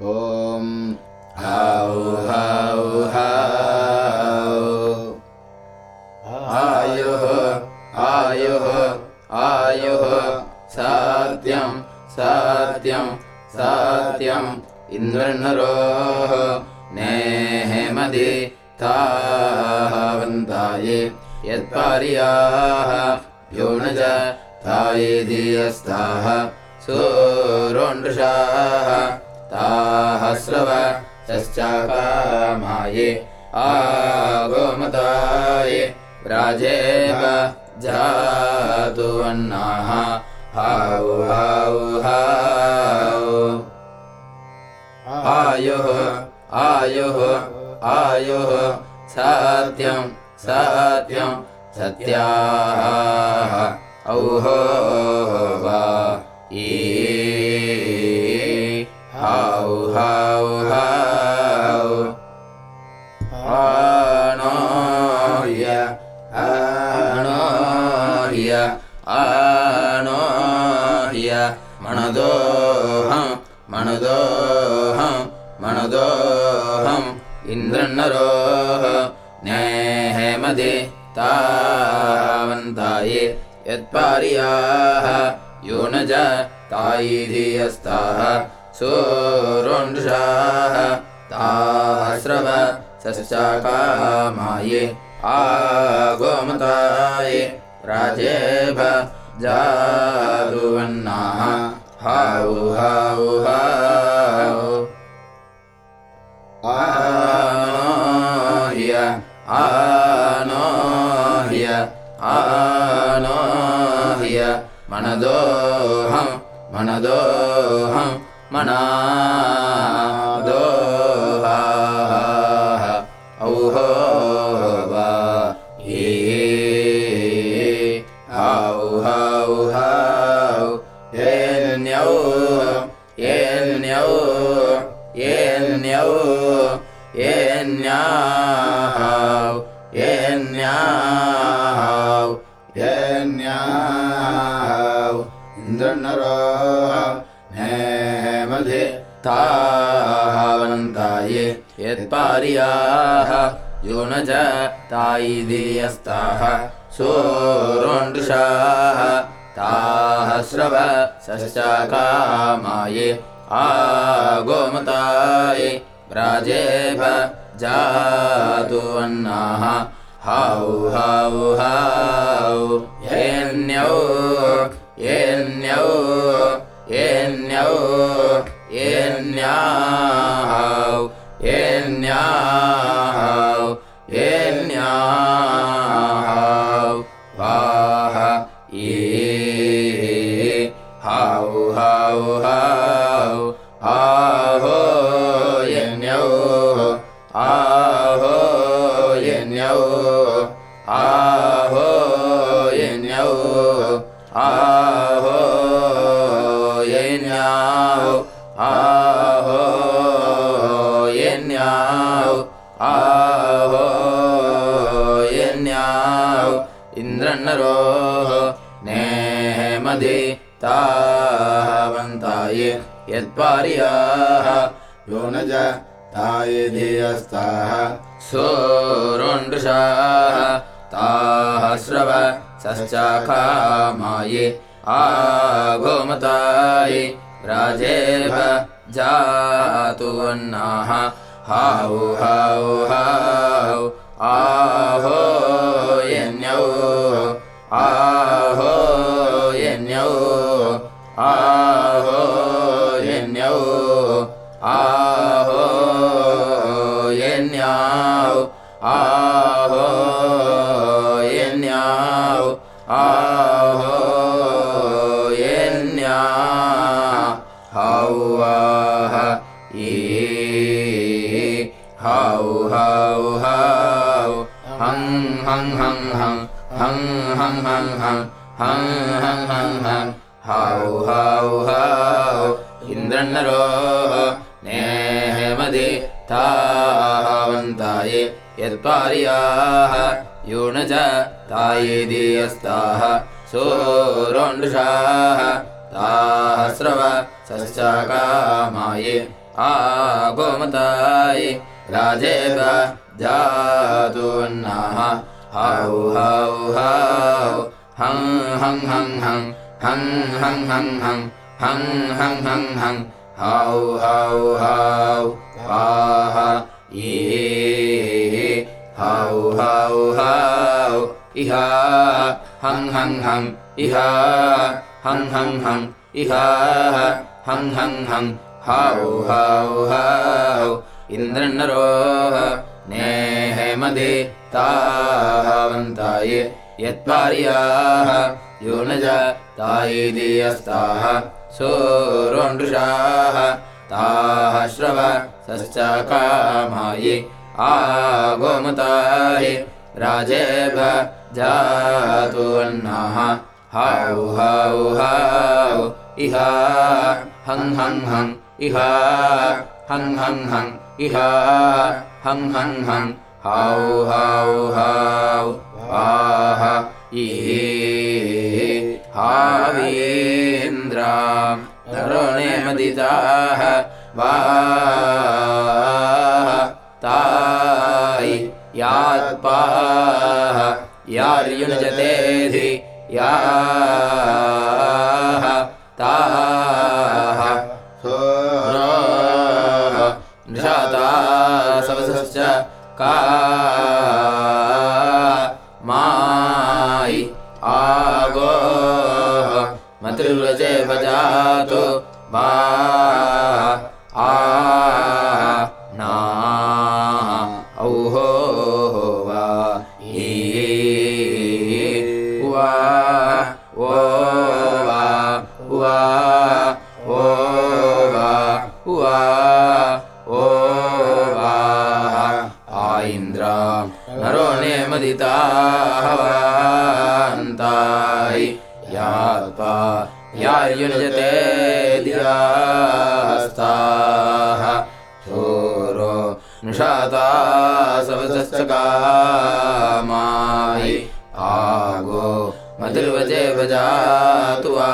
ौहा आयुः आयुः आयुः सात्यं सात्यं सात्यम् इन्द्र नरोः तावन्ताये ताः वन्तायै यत्पार्याः व्योणुद ताये देहस्ताः सूरोणृशाः ताः स्रव तश्चाकामाये आगोमताये राजेव जातु अन्नाः हाउ हाउ हाउ। आयुः आयुः आयुः सत्यं सत्यं सत्याः। औहो वा ई रोह नेहेमदि हेमदि यत्पार्याः। यूनज तायि धियस्ताः। तायिधियस्ताः सूरोषाः। ताः स्रव स कामाय आ गोमताय राजेभ जातुवन्नाः हाहा नो हिया मनदोहं मनदोहं मनादोहा औहोबा हे औहौ ए न्यौ ए न्यौ ए न्यौ ए न्ताय यत्पार्याः। यो न च तायि धीयस्ताः सोरोण्डुषाः ताः श्रव सशाकामाय आ गोमताय राजेभ जातु अन्नाः। हौ हौ हौ येन्यौ येन्यौ येन्यौ। येन्याहौ येन्याहौ येन्याहौ ताये धियस्ताः सूरुण्डुषाः ताः श्रव सश्च का मायि। आगोमतायि राजेव जातु वन्नाः। हा हौ इहा हं हं हं हाहौह इन्द्रन्नरोह नेहे नेहेमदे ताहवन्ताय यत्पार्याः यो नज तायि अस्ताः सूरोणृशाः ताः श्रव सश्च कामायि आ गोमताहि राजेभ जातु अनाः हाहौ इह हं हं हं इह हं हं हंहंहं इहा हं हं हंहंहं हौ हौ हा आह ई तरुणे मदिताः वा तायि यात्पाः याद्युञ्जतेधि या कामाय आगो मधुर्वजे वजातु वा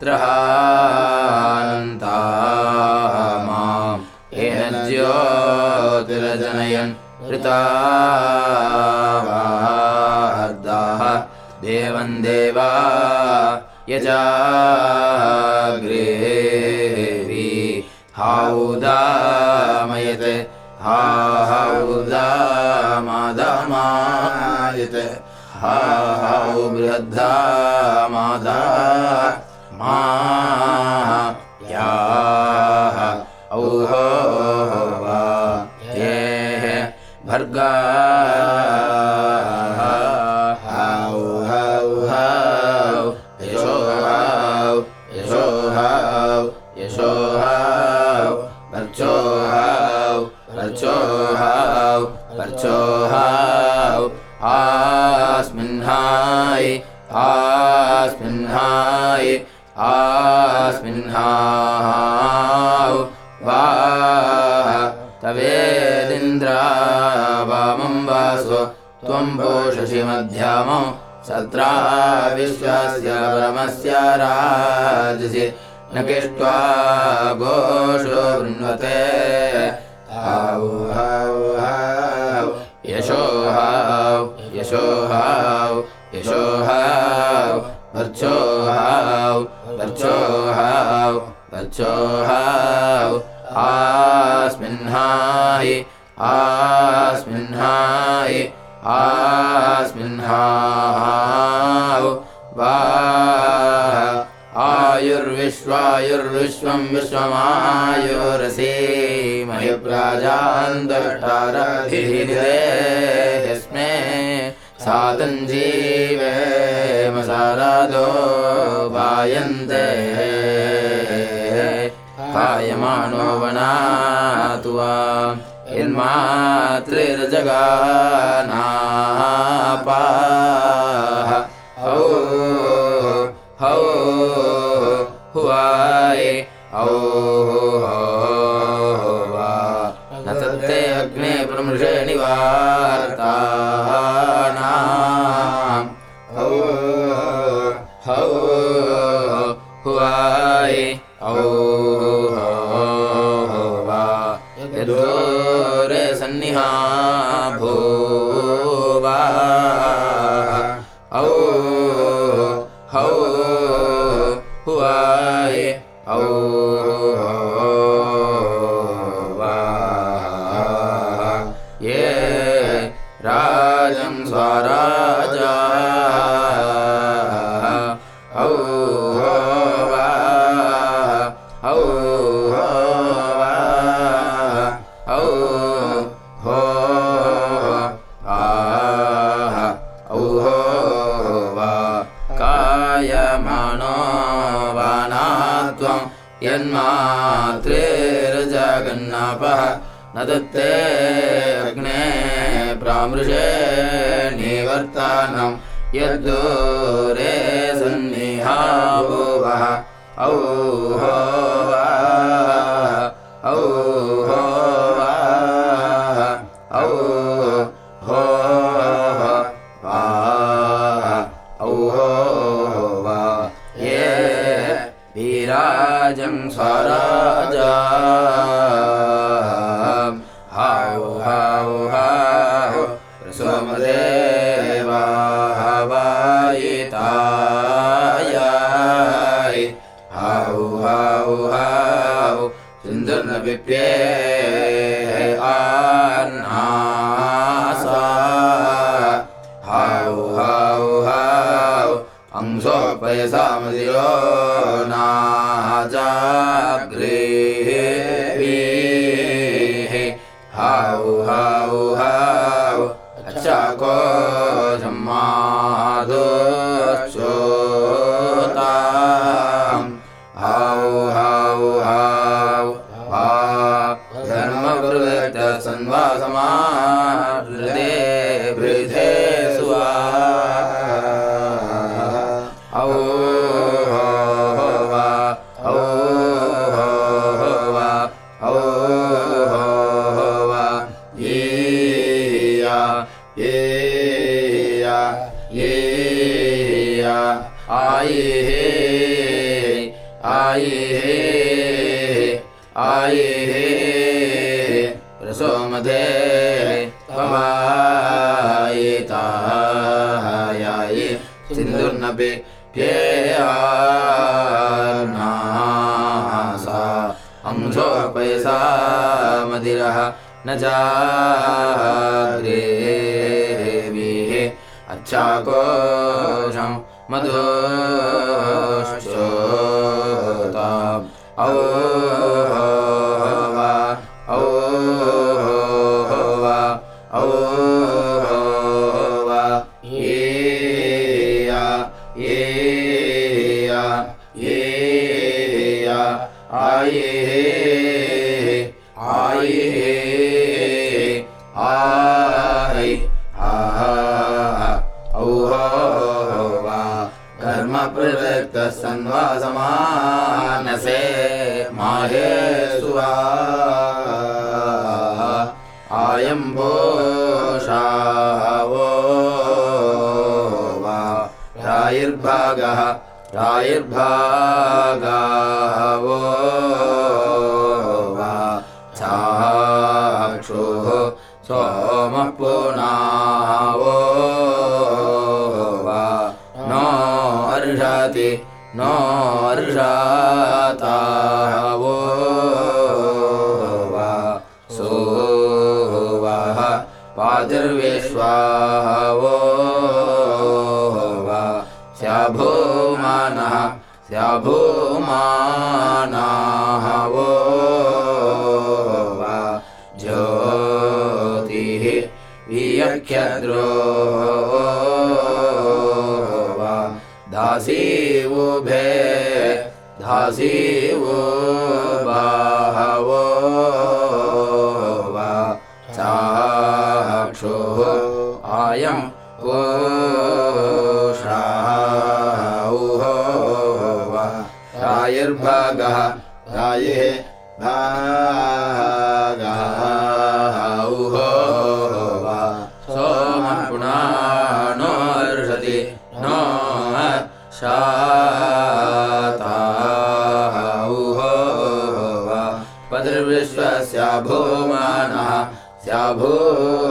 त्रहान्ता मां येन ज्योतिरजनयन् मृतावादाः देवन् देवा यजाग्रेवी। हौ दामयत् हा हौ हा हौ वृद्धा मदा जन्मात्रेरजगन्नापः न दत्ते अग्ने प्रामृषे निवर्तानं यद्दूरे सन्निहा भो औहो 那就 सोमपुना वो वा नो अर्षाति नो अर्षाताो वा सोवाः वाजुर्वेश्वा वो वा श्या भूमानः श्या भूमान ो वा दासीवो भे दासीवो बाहवो वा वाक्षोः आय वोषा वा। रायुर्भागः राये भो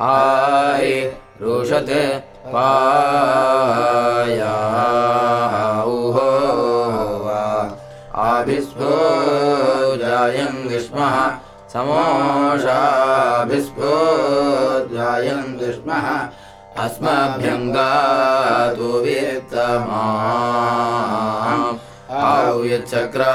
आये रोषत् पायाः आभिस्पो जायन् विष्मः। समोषाभिस्पोजायङ्गमः अस्मभ्यङ्गा तु वित्तमारुचक्रा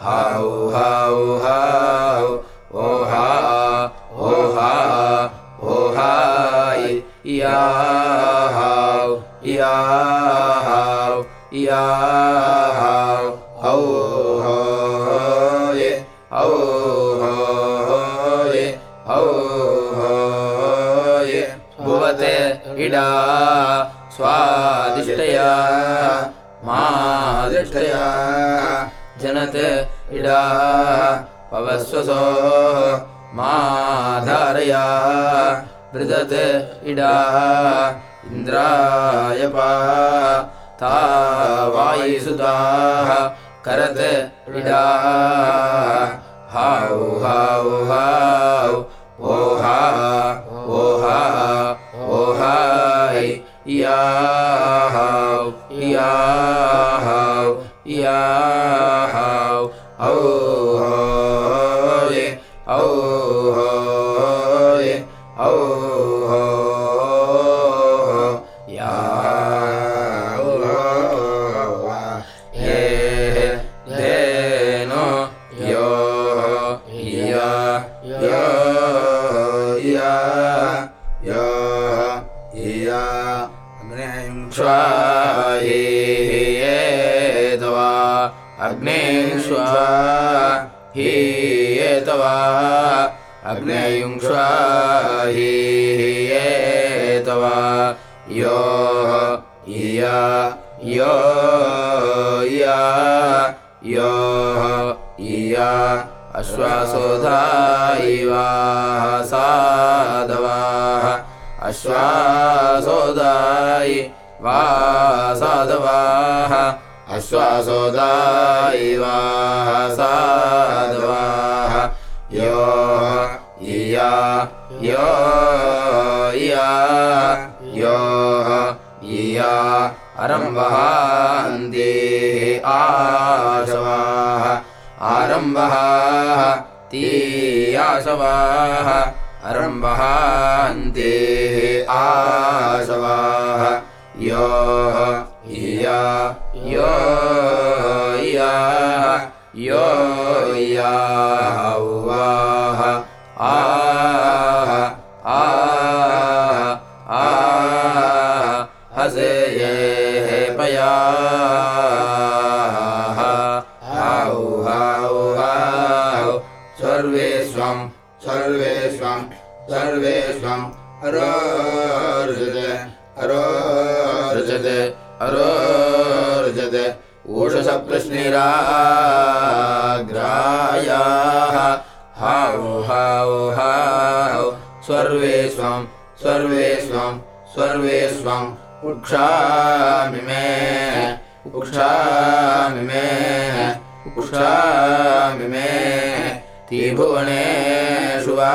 हाये हाउ हाउ पवस्वसो माधारया वृदते इडा इन्द्रायपा उक्षामि मे उक्षामि मे त्रिभुवनेषु वा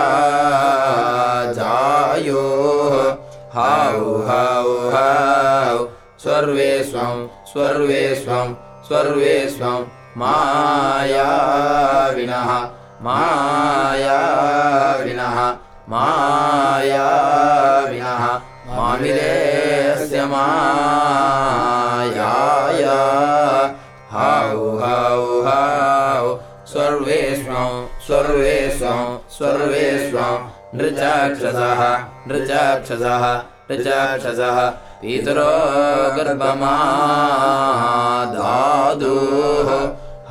जायो। हाउ हाउ हाउ सर्वे स्वं सर्वे स्वं सर्वे स्वं मायाविनः मायाविनः मायाविनः मामिरेस्य मायाया हाउ हाउ हाउ। सर्वे स्वं सर्वे स्वं सर्वे स्वं नृचाक्षसः नृचाक्षसः नृचाक्षसः। पितरो गर्भमादादुः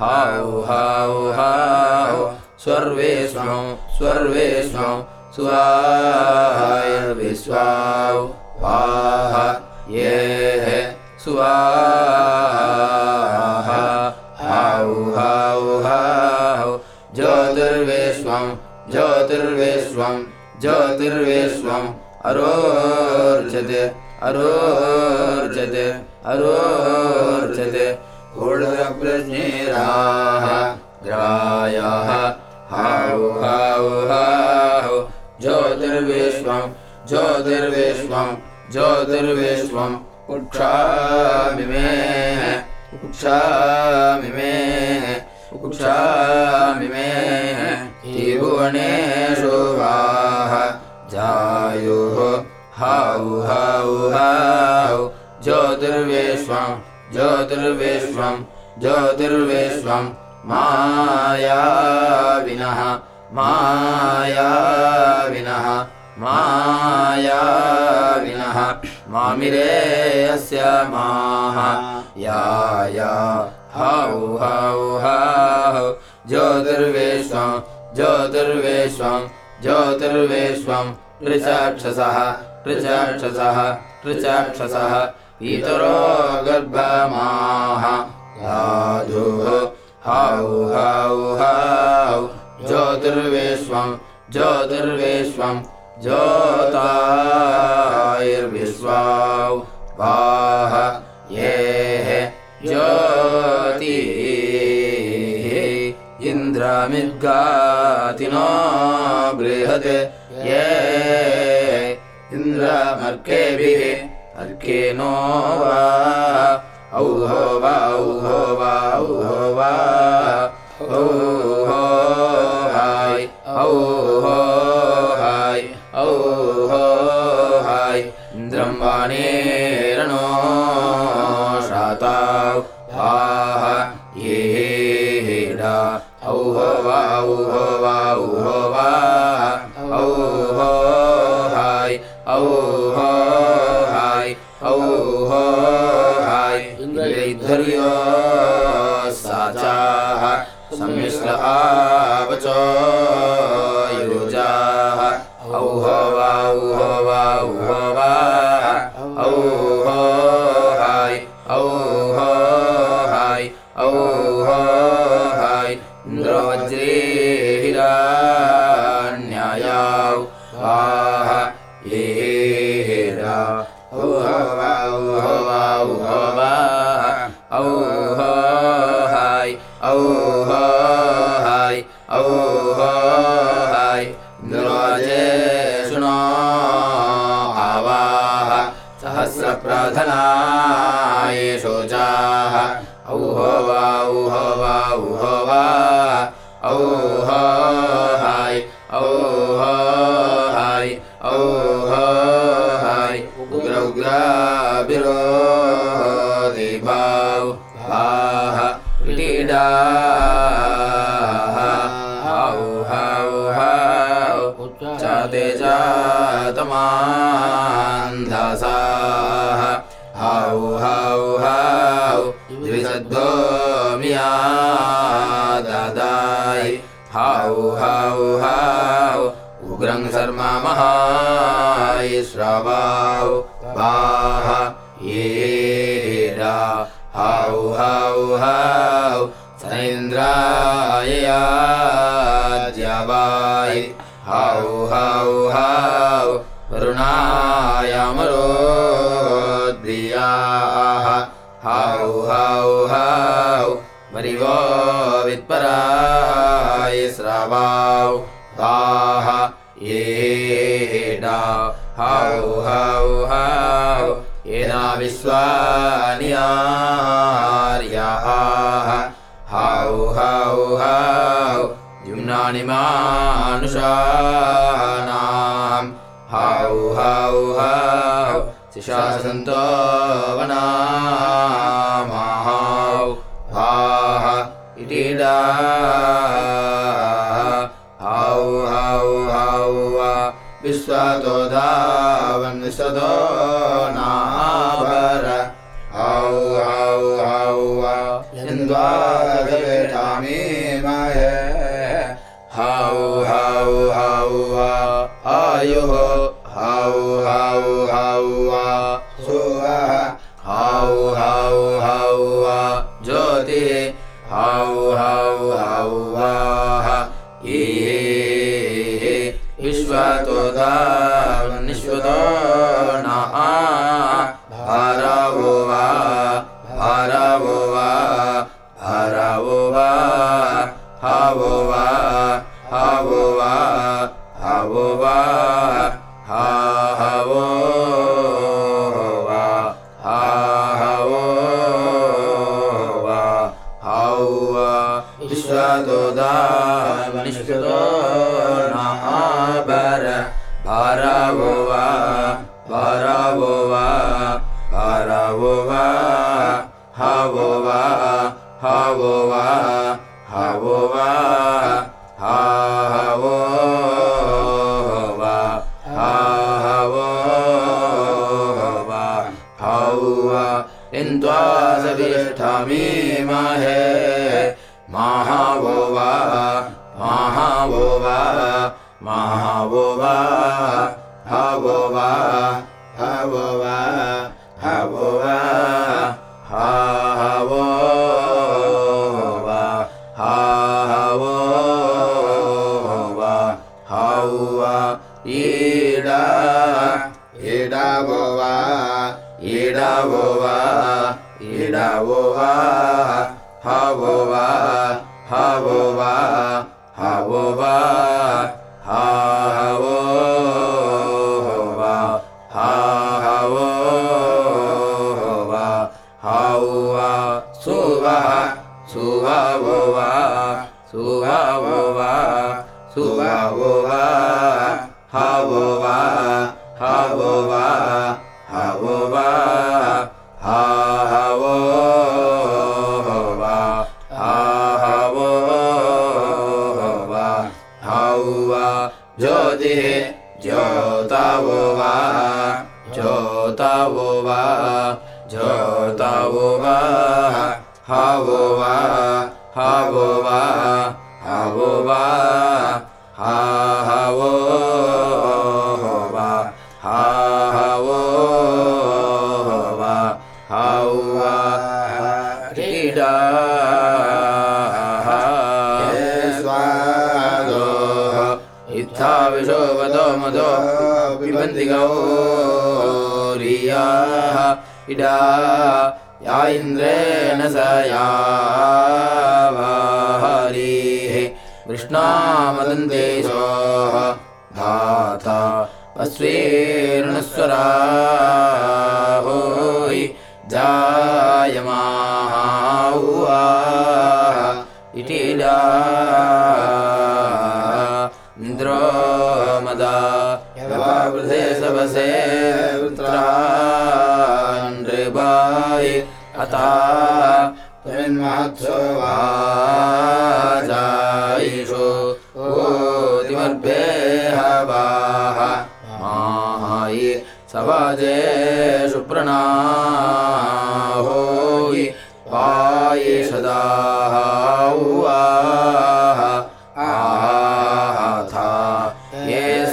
हाउ हाउ हाउ। सर्वे स्वं सर्वे स्वं स्वायुर्विश्वाौ वाह ये सुवाहौ हौ हौ ज्योतिर्विश्वं ज्योतिर्विश्वं ज्योतिर्विश्वम् अरोर्जते अरोर्जते अरोर्जते। हुडप्रज्ञेराः गुळप्रश्नेराः हौ हौ हौ ज्योतिर्विश्वं ज्योतिर्विश्वं ज्योतिर्विश्वम् कुक्षामि मे कुक्षामि मे कुक्षामि मे। त्रिभुवनेशो वायुः हौ हौ हौ ज्योतिर्विश्वं ज्योतिर्वेश्वं ज्योतिर्वेश्वं। मायाविनः मायाविनः मायाविनः मामिरेयस्य माहा याय हौ हौ हौ। ज्योतिर्वेश्वं ज्योतिर्वेश्वं ज्योतिर्वेश्वं वृचाक्षसः प्रचाक्षसः पृचाक्षसः इतो गर्भमाः। धाधुः हौ हौ हौ। ज्योतिर्वेश्वं ज्योतिर्वेश्वं ज्योतायर्विश्वा वाह, ये ज्योति। इन्द्रामिर्गातिनो बृहत्, ये इन्द्रामर्केभिः अर्केनो वा। औहो वा औहो वा औहो वा। औहो हाय, औहो हाय ओ हाय इन्द्रयध्वर्या वा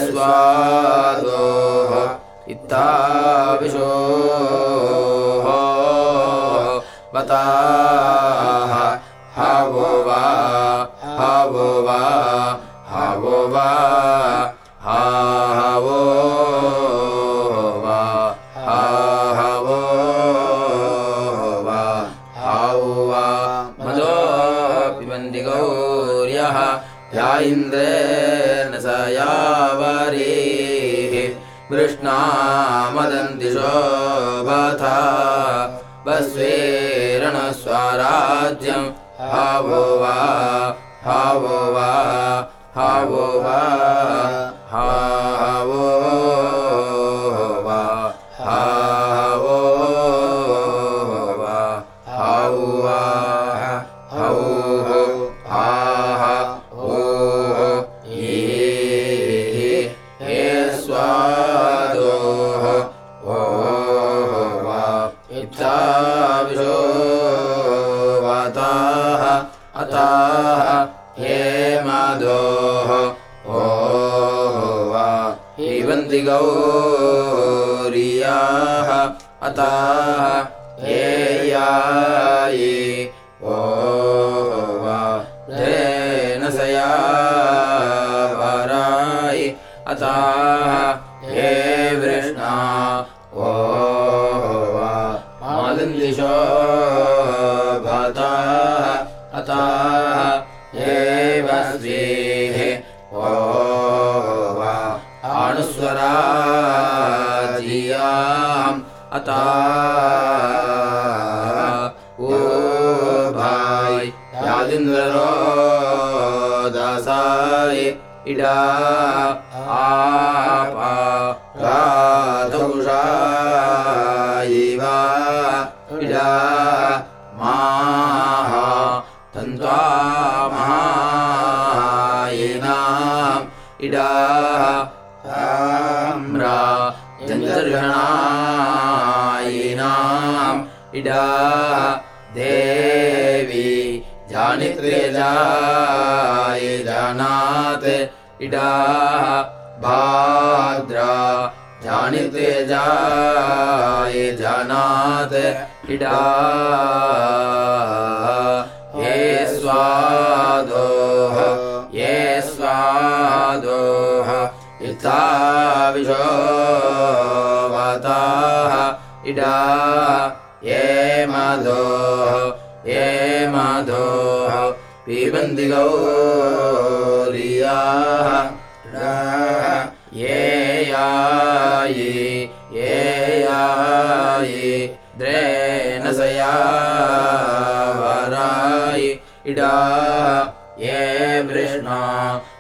स्वादोः इत्ताविशोः वृष्णामदन्ति शोभथा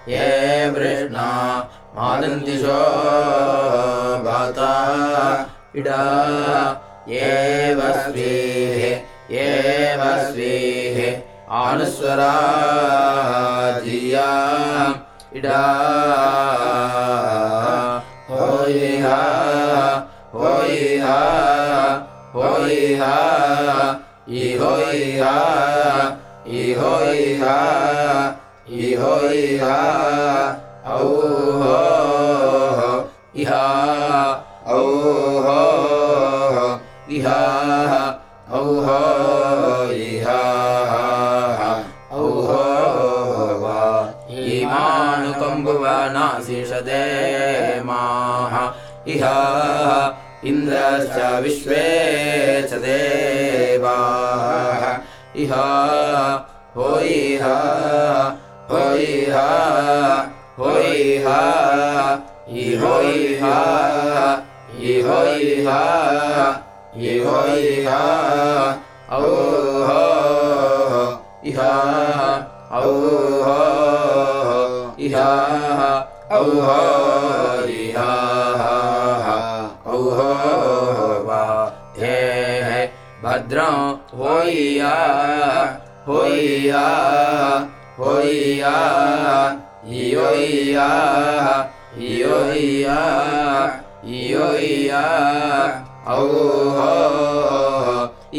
ये वृष्णा मादन्तिशो भाता इडा ये वस्वेः ये वस्वेः आनुस्वराजिया इडा होयिहा औहो इहा औहो इहा औहो इहा औहो वा इमानुकम्बुवनाशिषदे माः इह इन्द्रश्च विश्वे च देवाः इह होइह होइह होइह इहोइह इहोइह इहोइह औहो इह औहो इह औहो इह औहो वा हे भद्रं होइया होइया होइया इयोइया इयोइया इयोइया औहो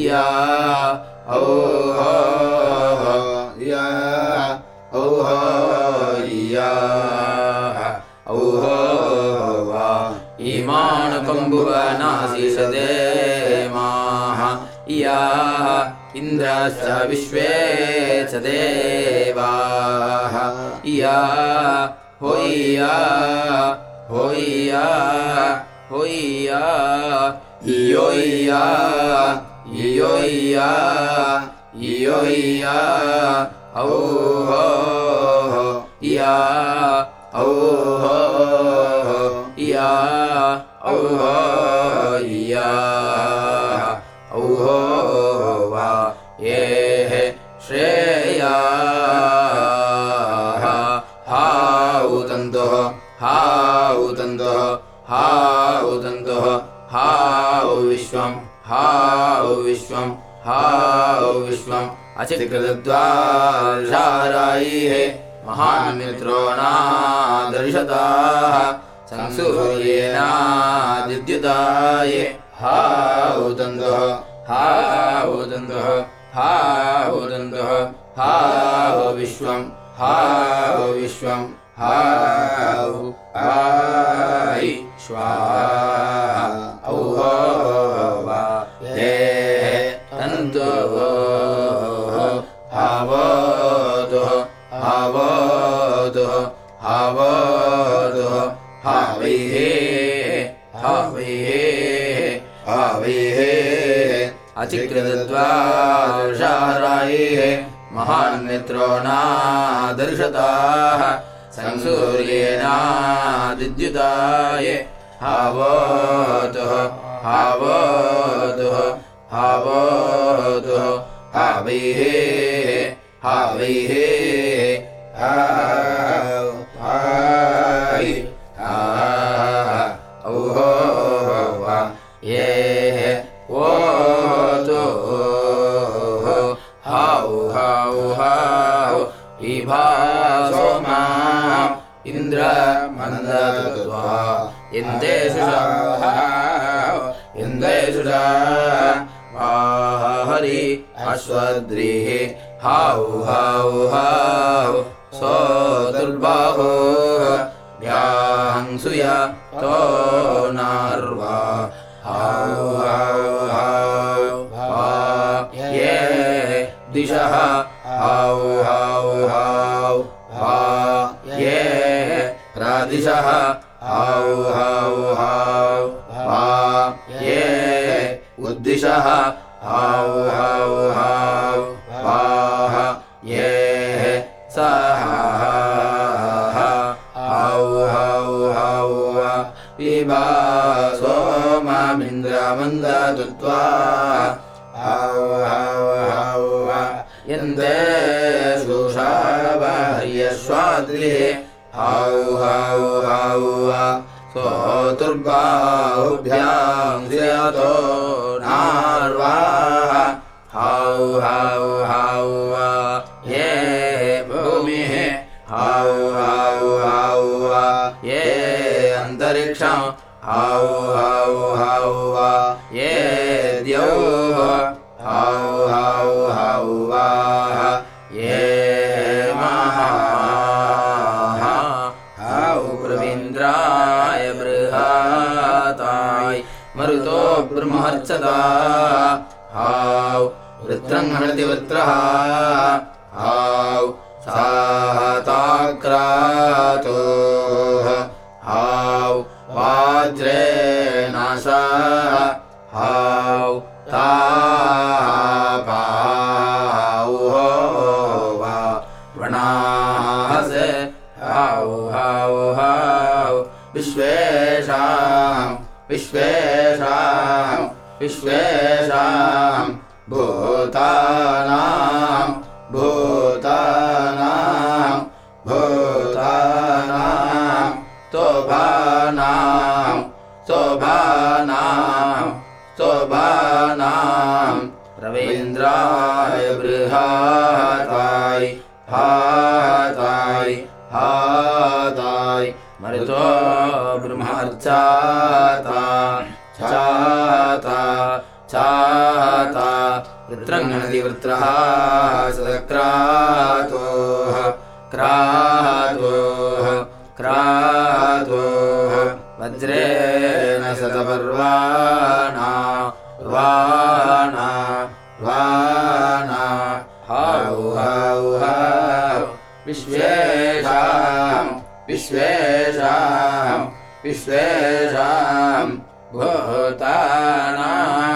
या औहो या औहो या औहो वा इमानकम्बुवनाशिषदे माः या इन्द्रश्च विश्वे च देवाः। या होइया होइया होइया इयोइया इयोइया इयोइया औहो या औहो या औहो या हाउ विश्वम्। हाउ विश्वम्। हाउ विश्वम्। अचिकृतद्वारायैः महान्मित्रो नादर्शताः। संसूर्येनादिद्युताय हाउदन्तुः हाउदन्तुः हाउदन्तुः हाउ विश्वम्। हाउ विश्वम्। स्वाहा औहो विद्युदाय। हवो। हाताय हाताय हाताय। मरुतो ब्रह्मर्चाता चाता चाता। वृत्रङ्गणति वृत्रः सदक्रातोः क्रातोः क्रातोः। वज्रेण सदपर्वा विश्वेषाम् विश्वेषाम् विश्वेषाम् भूतानाम्।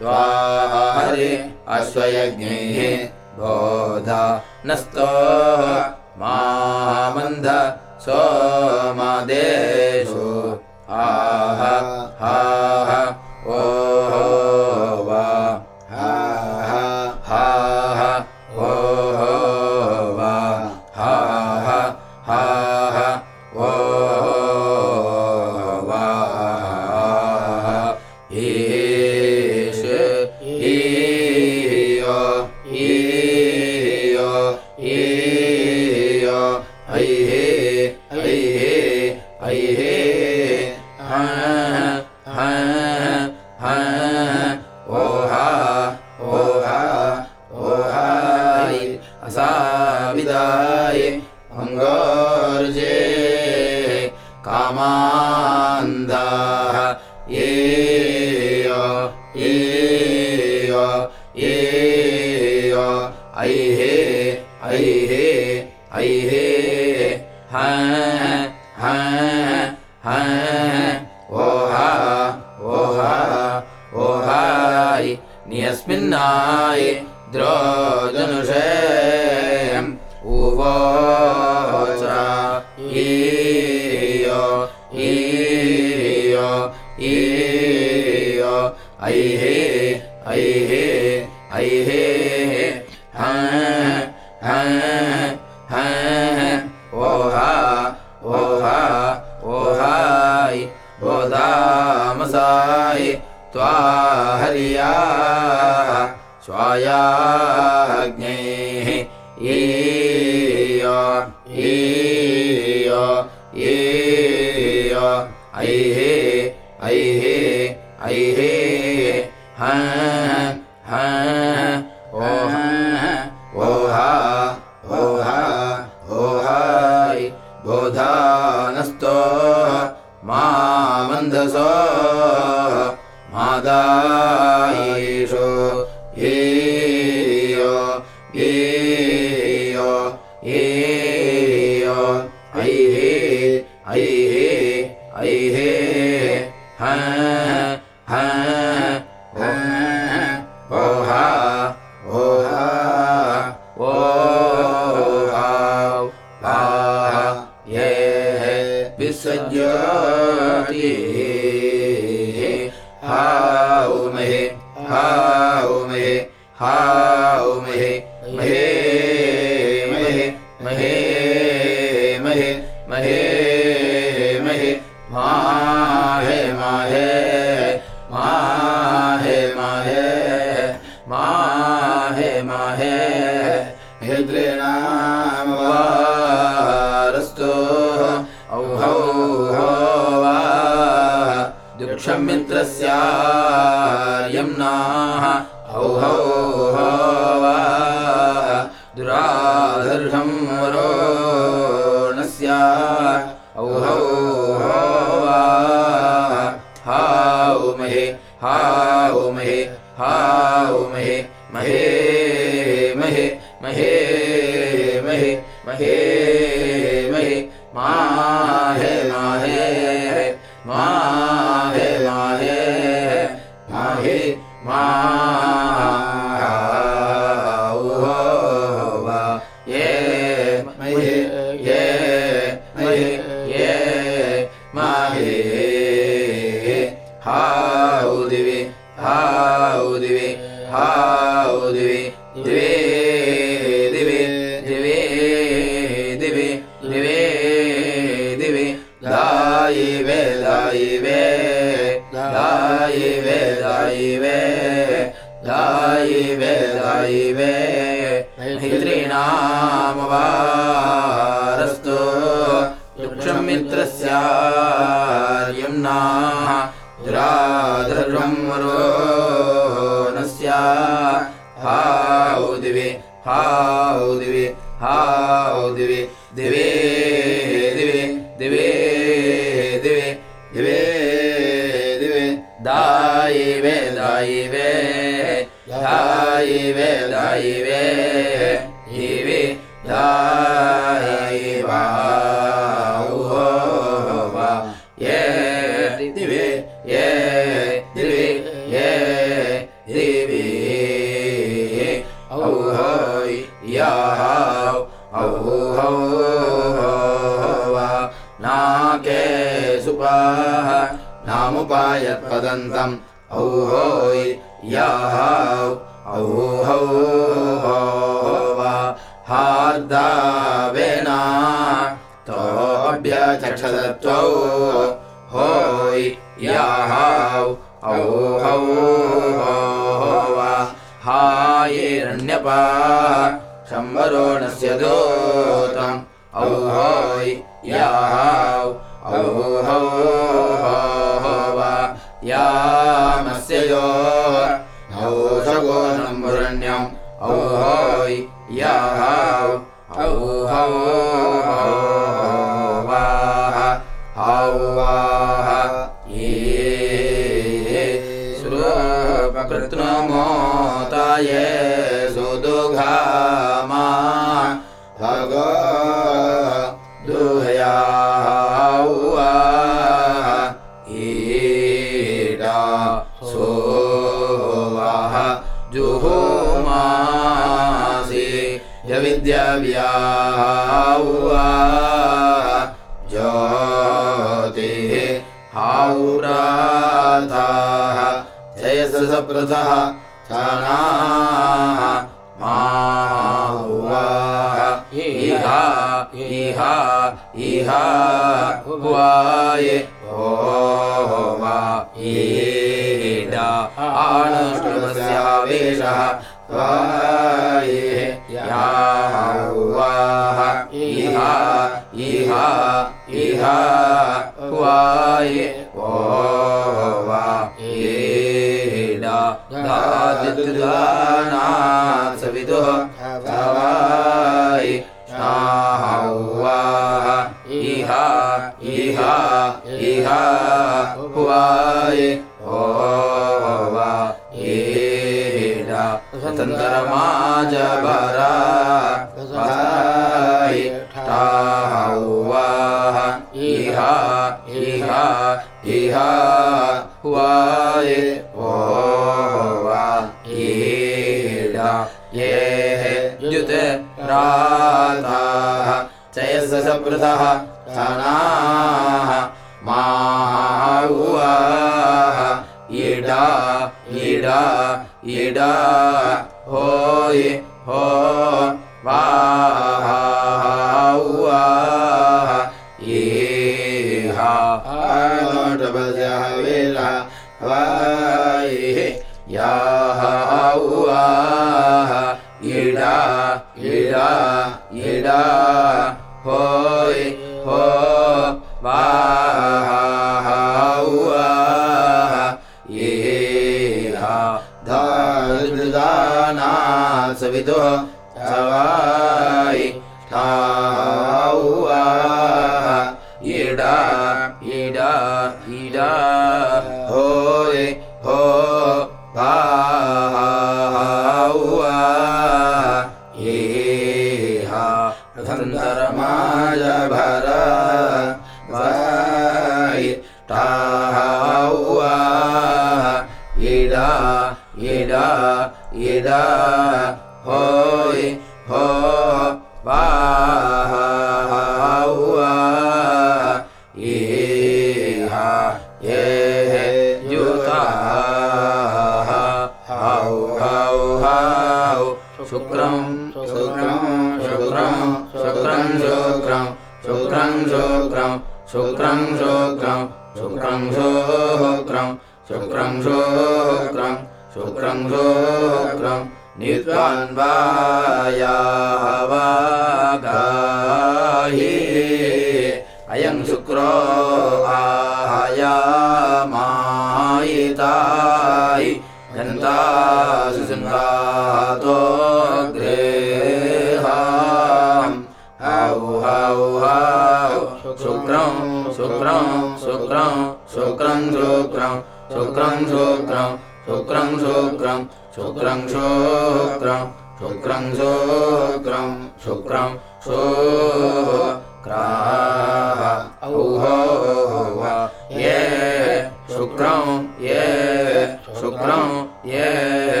द्वारे अश्वयज्ञेः बोधा। नस् बोधामसाय त्वा हर्या स्वायाज्ञैः नामुपायत्पदन्तम् 有多少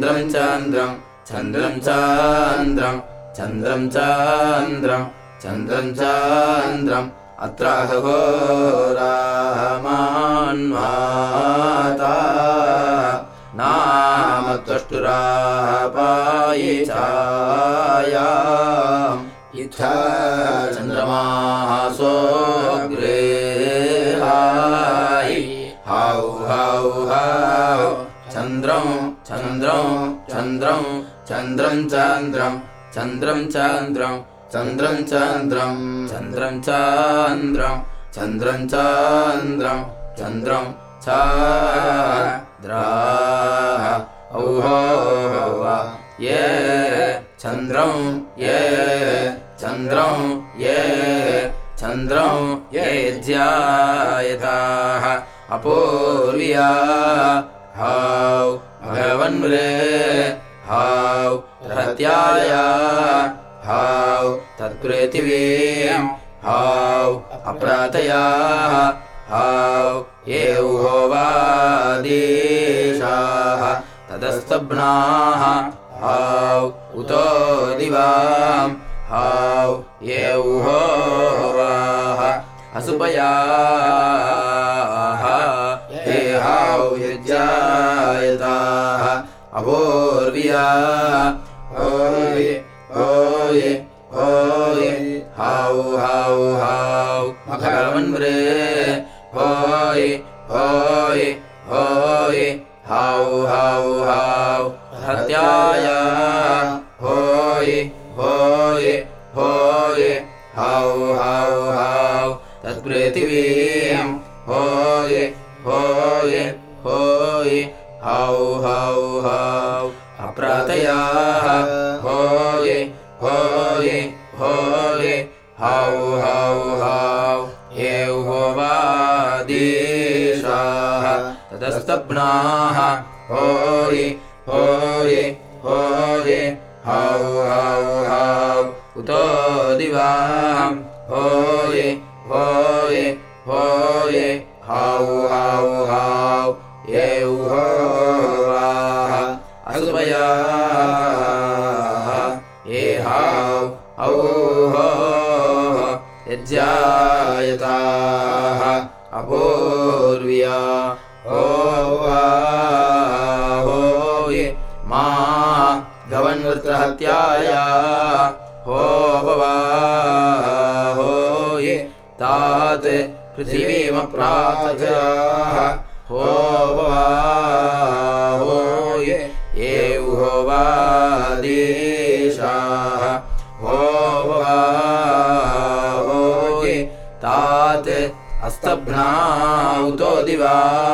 चान्द्र चन्द्रं चान्द्रं चन्द्रं चान्द्रं चन्द्रं च चन्द्रं चन्द्रं चन्द्रं चन्द्रं चन्द्रं चन्द्रं चाद्रा औहो वा ये चन्द्रं ये चन्द्रं ये चन्द्रं ये ध्यायथाः अपूर्व्या हवन्मरे हावत्यादया तत्पृथिवी हाव अप्रातया हाव ये उहोवादेशाः ततस्तभ्नाः हाव उतो दिवाम् हाव ये उहोवाः असुपयाः ये हाव यज्जायताः अभोर्व्या ओये ओये हौ हौ हौ मखरवन्वरे होय होय होय हौ हौ हौ हत्याय तदस्तब्नाः होय होय होय हौ हौ हौ उतो दिवाम् तात् पृथिवीमप्रातयाः हो वा ये उहोवादीशाः हो वा होय तात् अस्तभ्नाउतो दिवाम्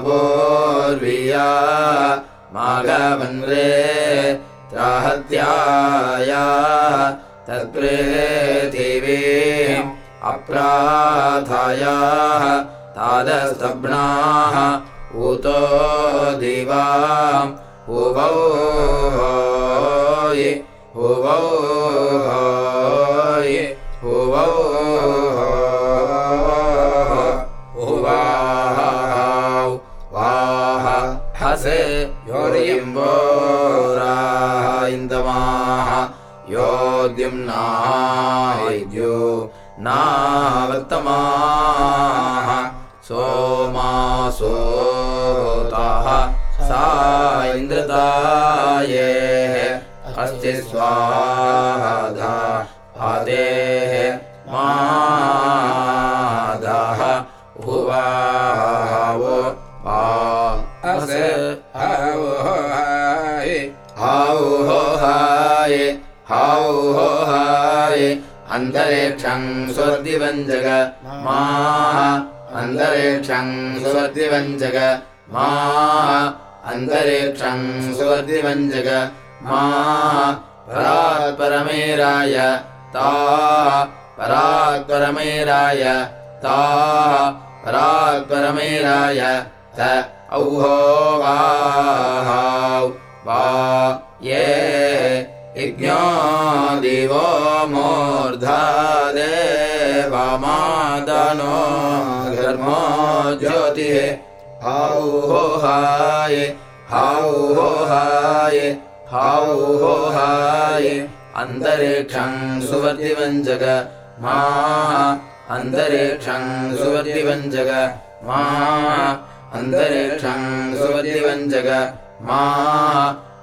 अपोर्विया माघवन्रे त्राहत्याया तत्पृथिवीम् अप्राथायाः तादस्तब्नाः उतो होय उभौ होय इन्दमाः योद्युम्नायद्यो नावर्तमाः सोमासोताः सा इन्द्रतायेः अस्ति स्वाधा आदेः मादाः हौ स्वर्दिवञ्जग मा अन्तरिक्षं स्वर्दिवञ्जग मा अन्तरिक्षं स्वर्दिवञ्जग मा परात्परमेराय ता परात्परमेराय ता परात्परमेराय त औहो वाहौ वा ये यज्ञो दिवो मूर्धा देवमादनो धर्मो ज्योतिः हौ हो हाय हौ हो हाय अन्तरिक्षं सुवर्तिवञ्जग मा अन्तरिक्षं सुवर्तिवञ्जग मा। अन्तरिक्षं सुवर्तिवञ्जग मा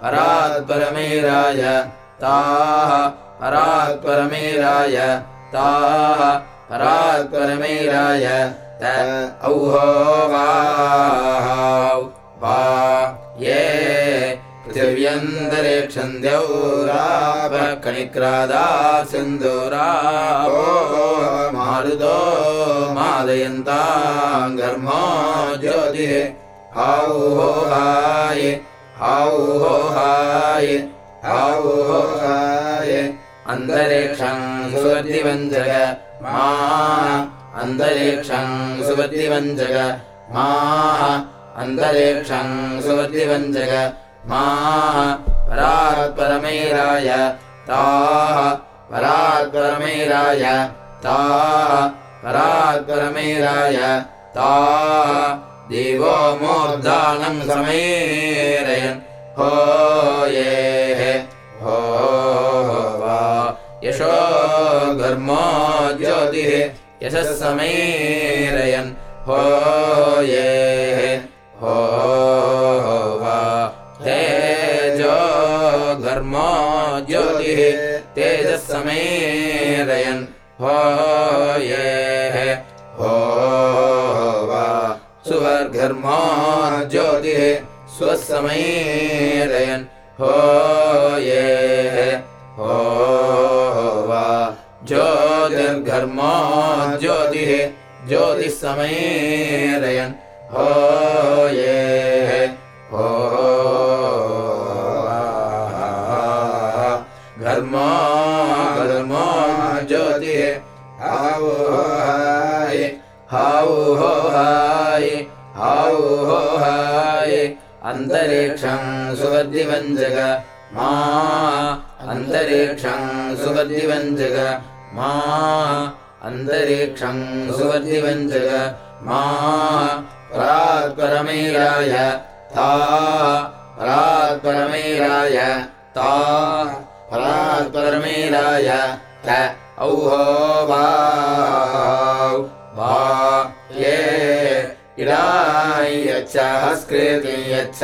परात्परमेराय ताः परात्परमेराय ताः परात्परमेराय त औहो वा ये पृथिव्यन्तरिक्षन्द्यौरापकणिक्रादा सिन्दूरावो मारुतो मादयन्ताम् घर्मो ज्योतिः हौ हो हाय हौ हो हाय अन्तरिक्षं सुवर्तिवञ्जग मा अन्तरिक्षं सुवर्तिवञ्जग मा अन्तरिक्षं सुवर्तिवञ्जग मा परात्परमेराय ताः परात्परमेराय ताः परात्परमेराय ताः देवो मूर्धानम् समेरयन् हो ये हो वा यशो घर्मो ज्योतिः यशः समेरयन् हो ये हो वा तेजो घर्मो ज्योतिः तेजःसमीरयन् हो ये हो वा सुवर्घर्मो ज्योतिः स्वसमेरयन् हो ये हो। वा। ज्योतिर्घर्मो ज्योतिः ज्योतिः समेरयन् हो ये सुवर्दिवञ्जग मा अन्तरिक्षं सुवर्दिवञ्जग मा अन्तरिक्षं सुवर्दिवञ्जग मा परात्परमेराय ता परात्परमेराय ता परात्परमेराय त औहो वा ये हस्कृति यच्च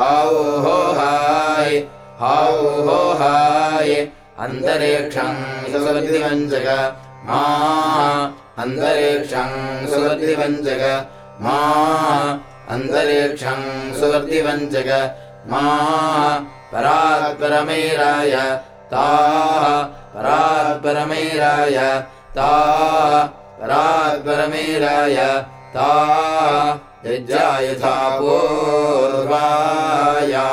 हौ हो हाय हौ हो हाय। अन्तरिक्षं सुवर्तिवञ्जग मा। अन्तरिक्षं सुवर्तिवञ्जग मा। अन्तरिक्षं सुवर्तिवञ्जग मा। परात्परमेराय ताः। परात्परमेराय ताः। परात्परमेराय ता यज्जायथा पूर्वाया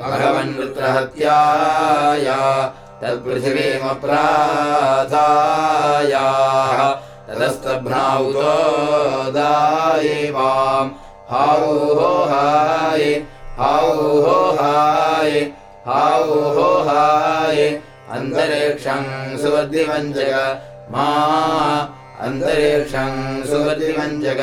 भगवन्वृत्रहत्याय तत्पृथिवीमप्राधायाः ततस्तभ्रावुतो दायिवाम्। हौ हाय हौ हाय हौ हाय अन्तरिक्षं सुवर्दिवञ्जग मा अन्तरिक्षं सुवर्तिवञ्जग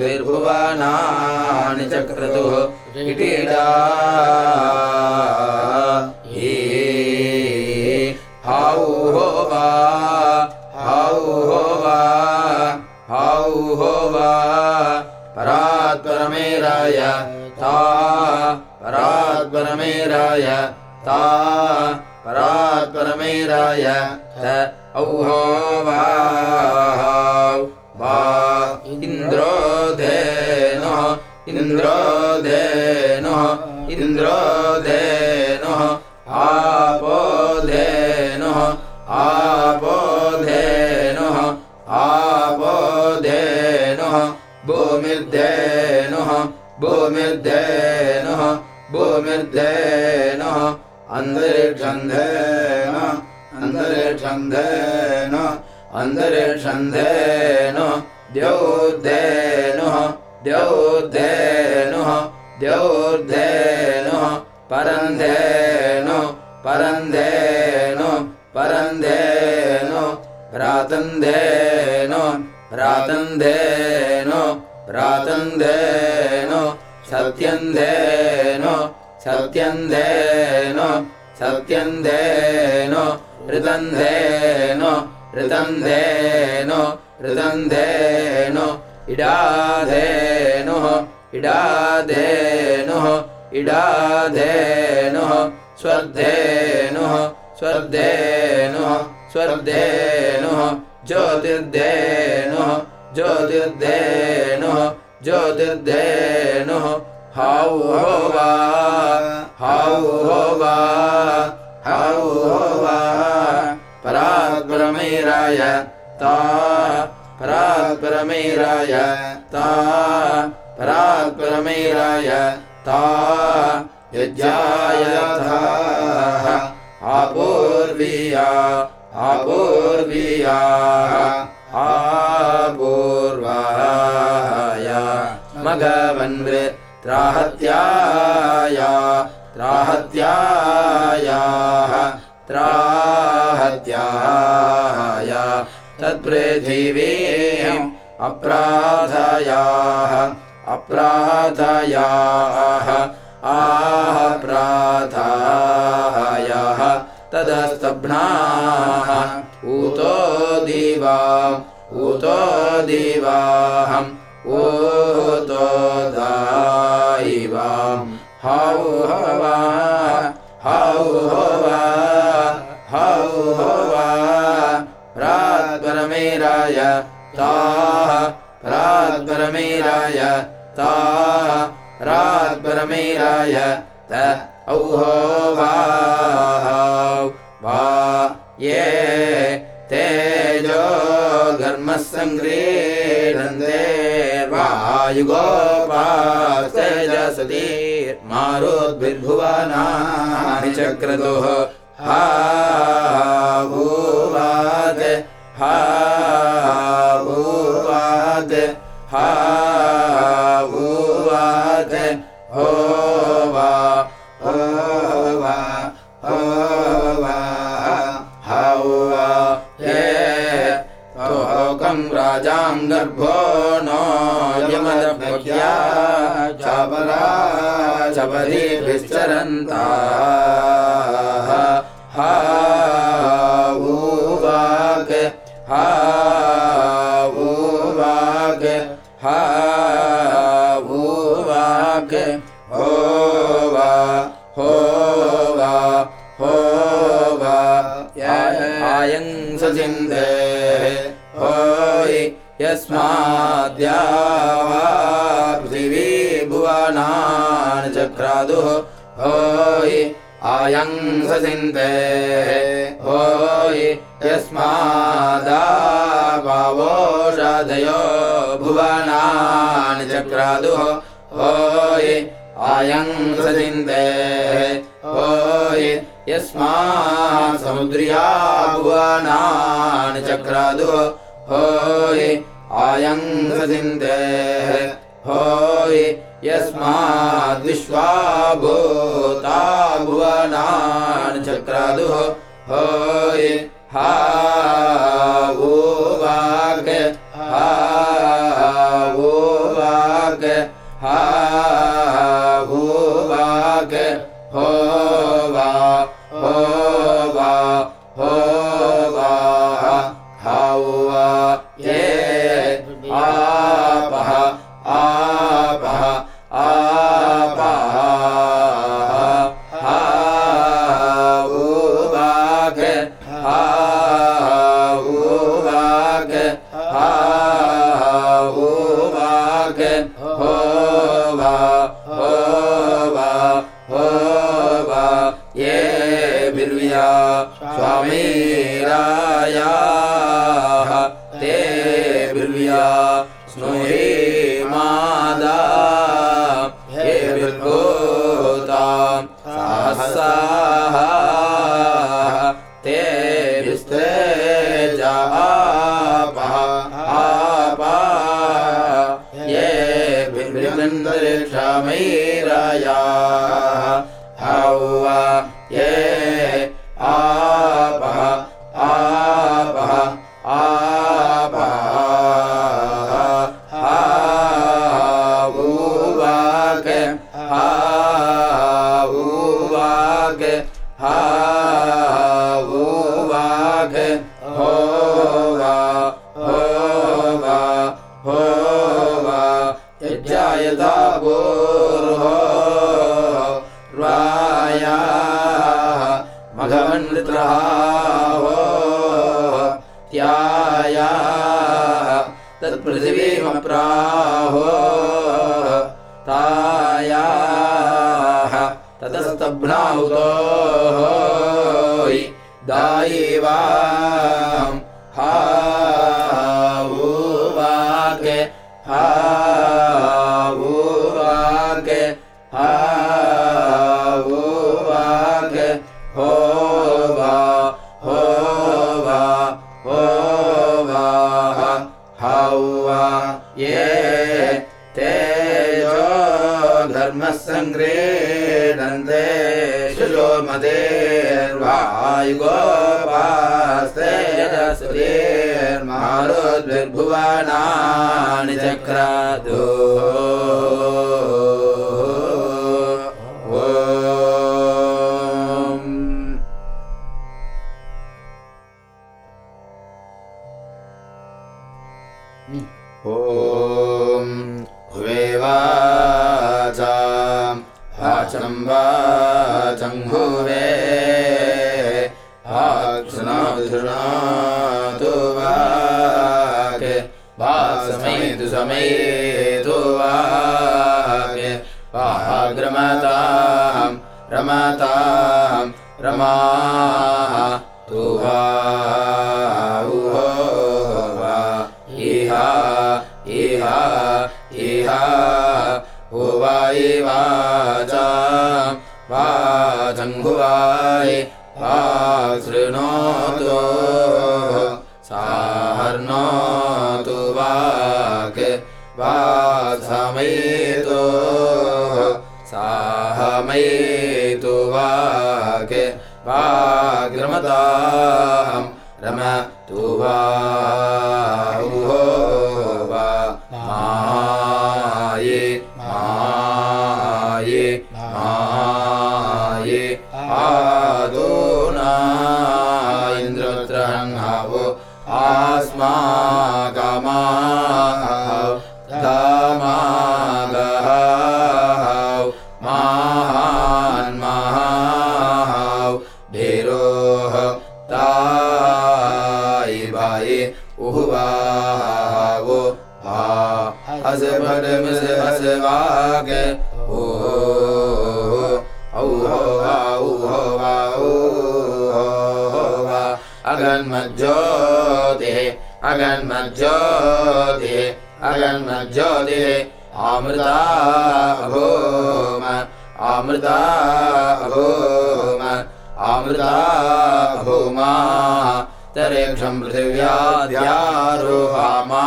र्भुवनानि चक्रतुः कि हाउ हो वा हा हो वा हा हो वा। रात्रमे तेजो घर्मस्सङ्गीनन्दे सङ्ग्रीणन्दे तेज सती मारुद्भिर्भुवनानि चक्रतोः हा भूवात् हा भूवात् हा गर्भो नो यमदभ्या चापरा चबरीभिस्तरन्ता हा वाक हा वाक हा वाक हो वा हो वा हो वा। आयं सचिन्दे यस्माद्यावापृथिवी भुवनान् चक्रादुः होयि आयं आयंसचिन्ते होयि यस्मादा पावोषाधयो भुवनानचक्रादु होयि आयं आयंसचिन्दे होयि यस्मात् समुद्र्या भुवनानचक्रादु होयि आयङ्घसि होयि यस्माद्विश्वा भूता भुवनान् चक्रादु होयि हा Amém. आमृता भूमा तरेक्षम् पृथिव्याद्यारोहामा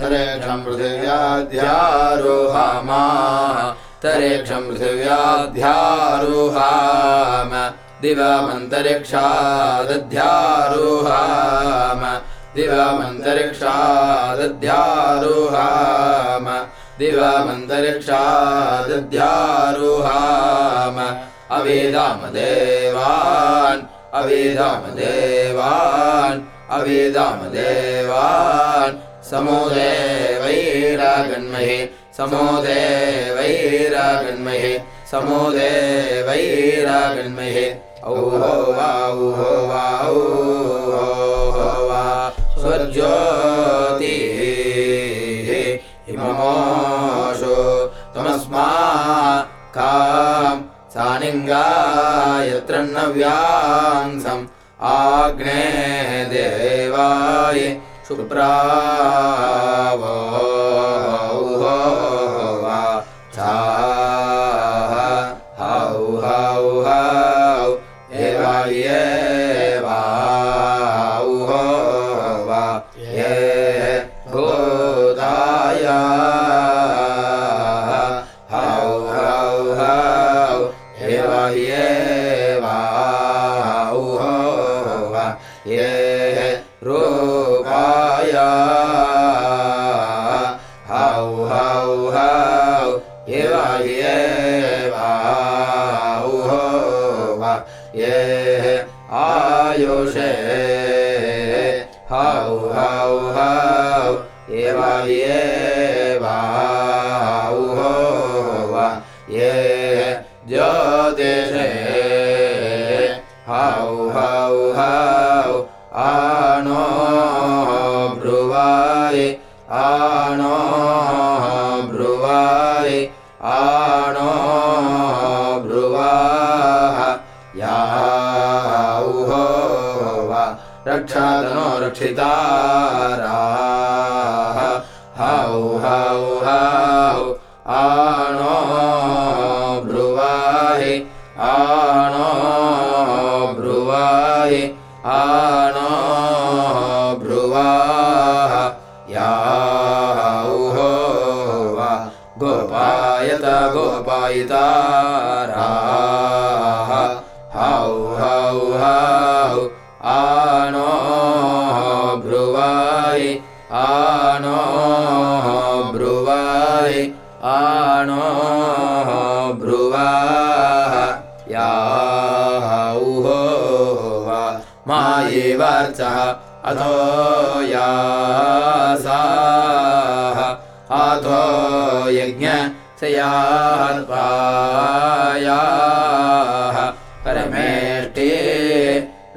तरेक्षम् पृथिव्याद्यारोहामा तरेक्षम् पृथिव्या दिवामन्तरिक्षादध्यारोहाम दिवामन्तरिक्षादध्यारोहाम दिवामन्तरिक्षादध्यारोहाम अवेदामदेवान् अवेदामदेवान् अवेदामदेवान्। समोदे वैरागन्महे समोदे वैरागन्महे समोदे वैरागन्महे औ हो वा स्वर्जति हि ममाशो त्वमस्मा का सा निङ्गायत्र आग्नेः देवाय शुप्रावो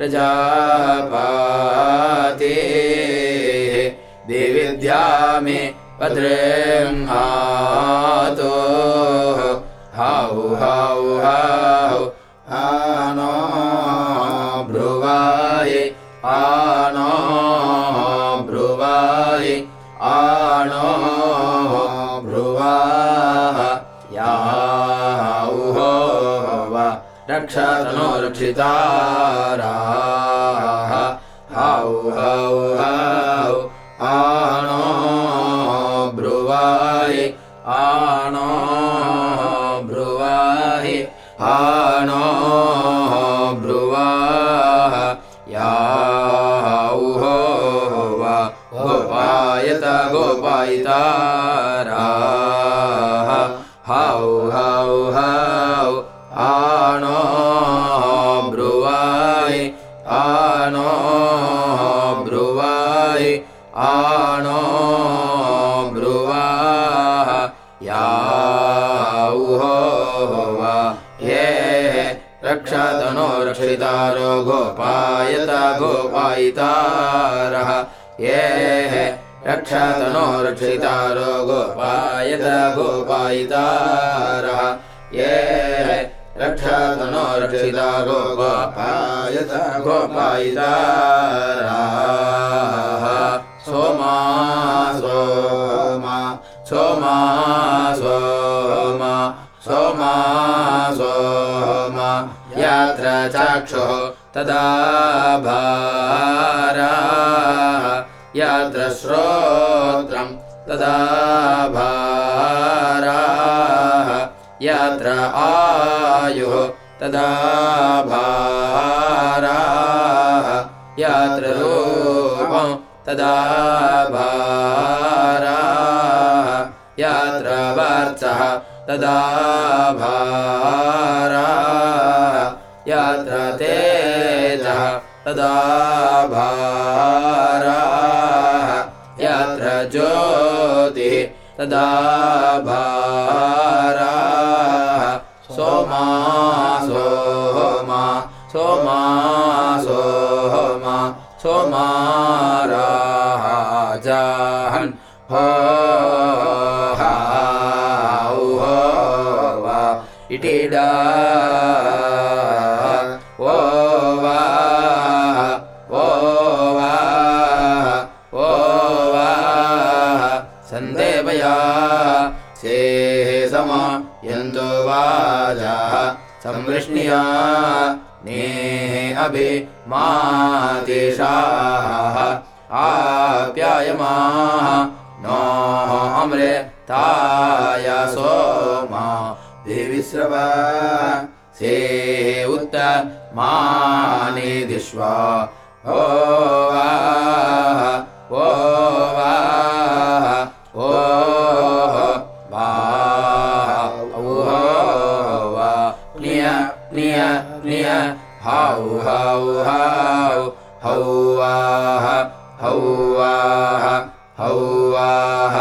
प्रजापाते। देविद्यामे भद्रेङ्हातो हौ हौ हौ आनो ब्रुवाय आनो ब्रुवाय आनो ब्रुवाः। या वा रक्षातनो रक्षिताराः रक्षतनो रक्षितारो गोपायत गोपायितारः ये रक्षतनो रक्षितारो गोपायत गोपायिताराः सोमा सोमा सोमा सोमा सोमा सोमा। यत्र चाक्षुः तदा तदा भारा यत्र रूपम् तदा भारा यत्र वर्चः तदा भारा यत्र तेजः तदा भारा यत्र ज्योतिः तदा अभि मातिशाः आप्यायमाः नो अमृताय सोमा विविस्रव से उत मानिदिष्वा ओ हौ हौ हौ हौ वाह हौ वाह हौ वाह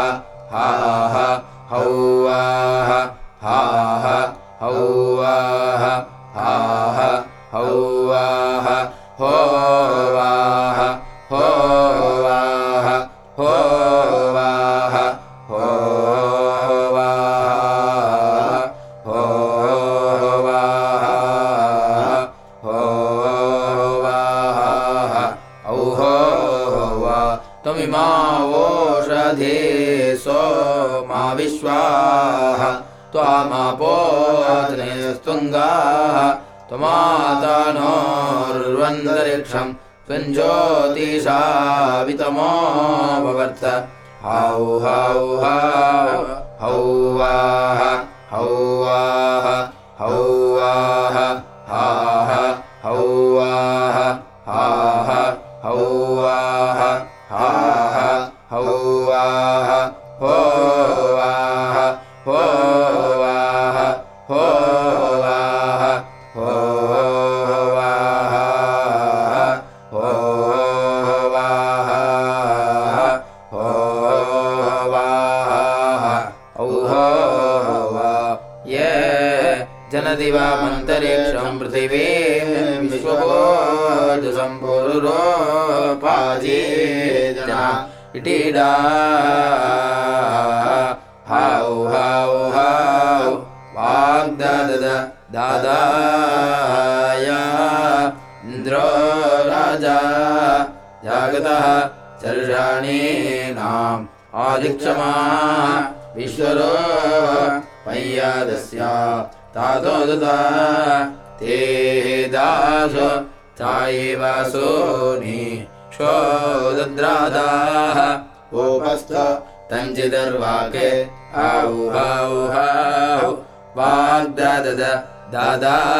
त्वामापोजने स्तुङ्गाः त्वमातानोर्वन्तरिक्षम् त्वञ्ज्योतिषावितमोऽवर्त हौ हौ हौ वाह हौ हौ हौ वाग्दद दादाय इन्द्रो राजा जागतः चर्षाणीनाम् आदिक्षमा विश्वरो पय्यादस्य तातो ददा ते दासो तायिवासोनि तञ्चिदर्वाके हौ वाग्दद दादाय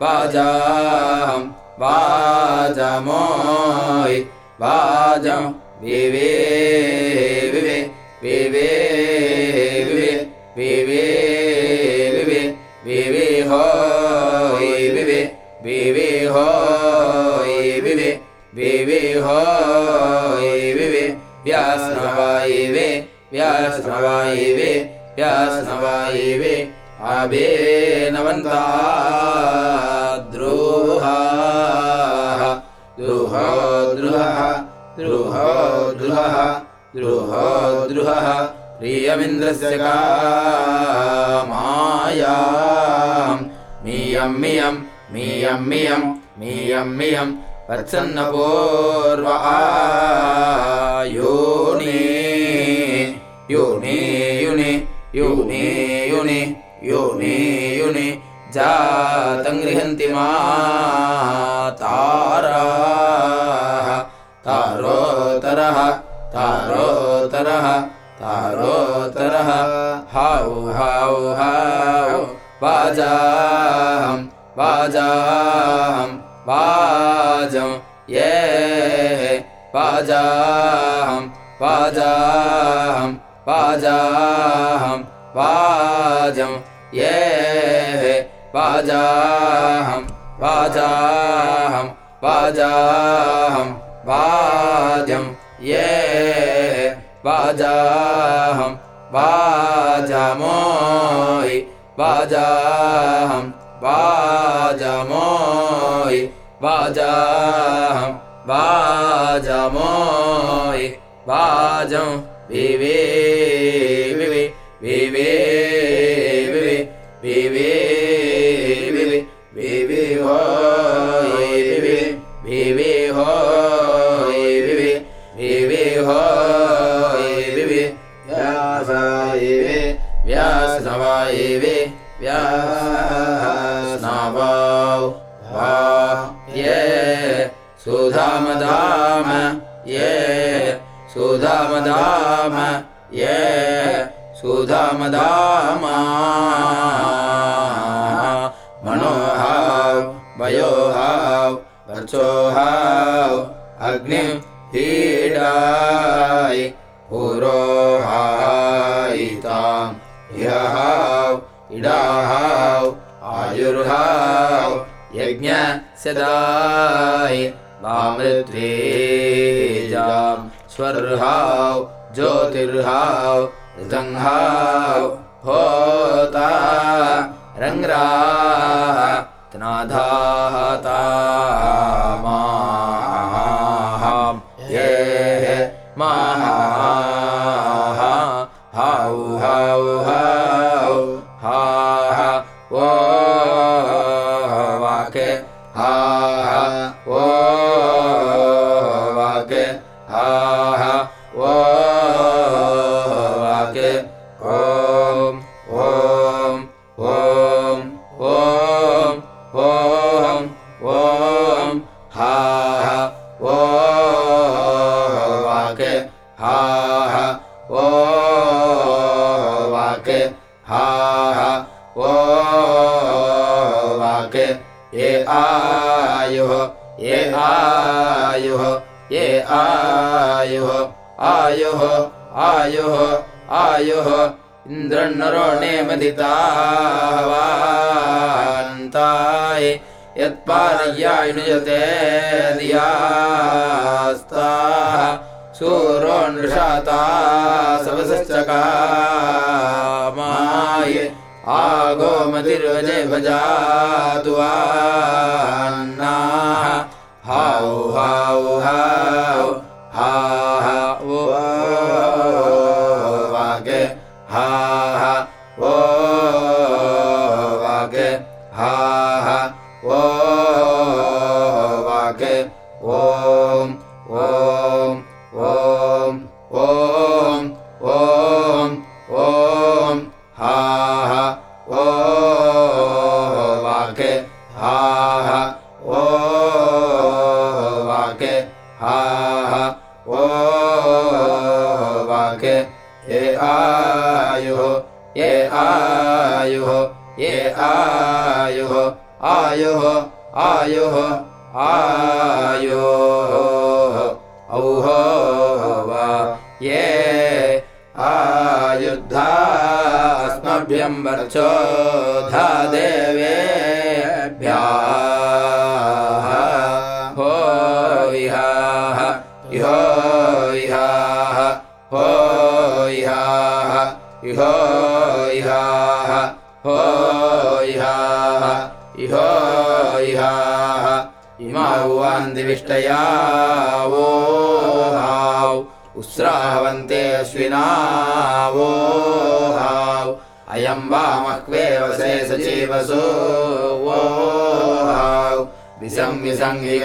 वाजाम् वाजामोयि वाजम् विवे विवे विवे विवे विवे विवे विवे होयि विवे विवे होयि विवे विवे होयि विवे व्यास्नवायिवे व्यास्नवायिवे व्यास्नवायिवे आबेनवन्ता द्रोहाः मियम् मियम् मियम् मियम् मियम् मियम् वत्सन्नपूर्व आयोनि